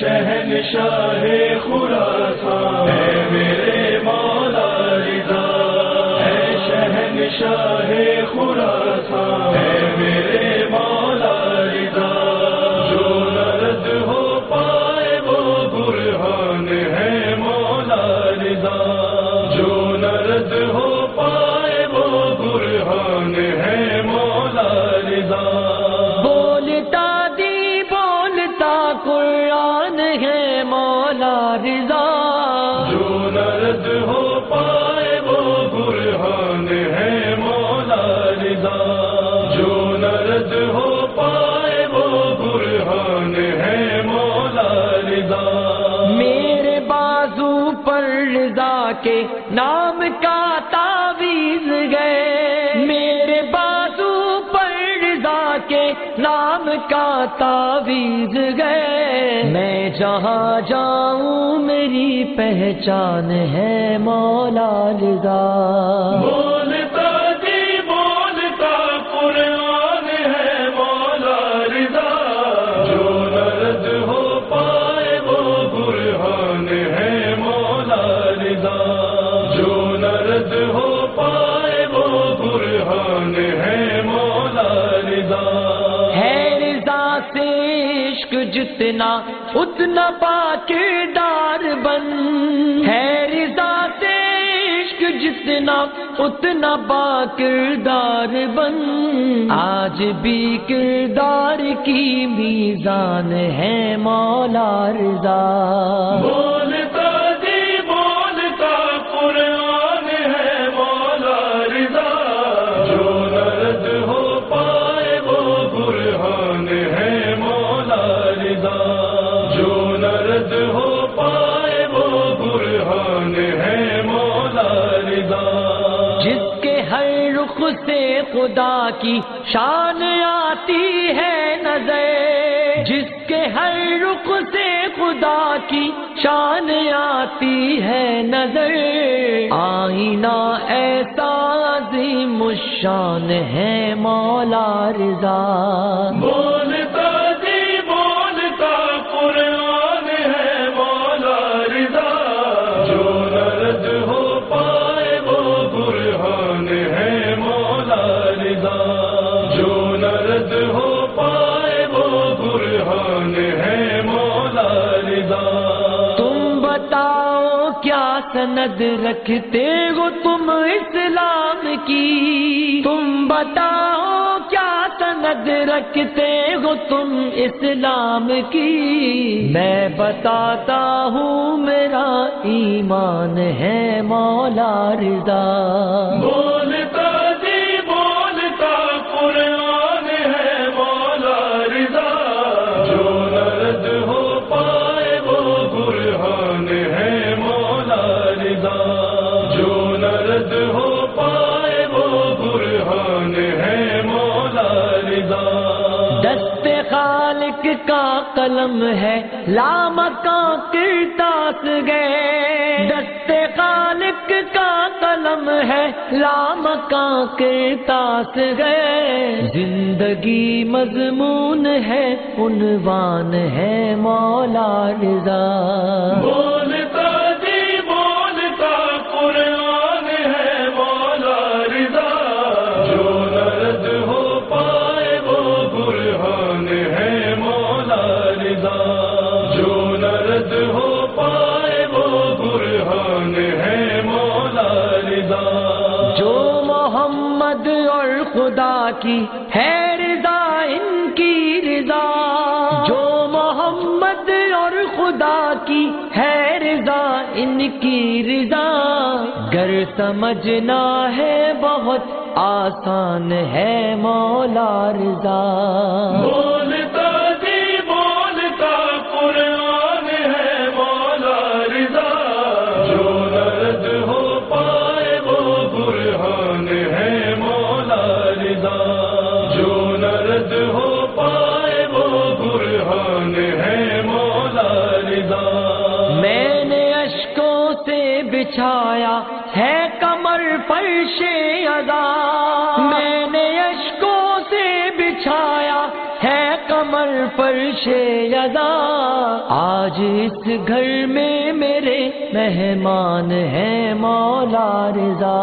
شہنشاہ خراسان ہے میرے مولا رضا۔ ہے شہنشاہ خراسان ہے میرے مولا رضا۔ جو نرد ہو پائے وہ برہان ہے مولا رضا۔ جو ہے مولا رضا۔ جو نرد ہو پائے وہ برہان ہے مولا رضا۔ جو نرد ہو پائے وہ برہان ہے مولا رضا۔ میرے بازو پر رضا کے نام کا تعویذ کا تعویز گئے میں جہاں جاؤں میری پہچان ہے مولا رضا بولتا عشق جتنا اتنا پاکردار بن۔ ہے رضا سے عشق جتنا اتنا باکردار بن۔ آج بھی کردار کی میزان ہے مولا رضا۔ سے خدا کی شان آتی ہے نظر، جس کے ہر رخ سے خدا کی شان آتی ہے نظر۔ آئینہ ایسا عظیم الشان ہے مولا رضا۔ بولتا سند رکھتے ہو تم اسلام کی۔ تم بتاؤ کیا سند رکھتے ہو تم اسلام کی۔ میں بتاتا ہوں میرا ایمان ہے مولا رضا۔ خالق کا قلم ہے لامکاں کرتاس گئے دست خالق کا قلم ہے لامکاں کرتاس گئے زندگی مضمون ہے، عنوان ہے مولا رضا۔ رضا جو ہو پائے وہ برہان ہے مولا رضا۔ جو محمد اور خدا کی ہے رضا ان کی رضا۔ جو محمد اور خدا کی ہے رضا ان کی رضا۔ گر سمجھنا ہے بہت آسان ہے مولا رضا۔ رضا جو نرد ہو پائے وہ برہان ہے مولا رضا۔ میں نے اشکوں سے بچھایا ہے کمر فرش ادا میں نے اشکوں سے بچھایا ہے کمر فرش ادا آج اس گھر میں میرے مہمان ہیں مولا رضا۔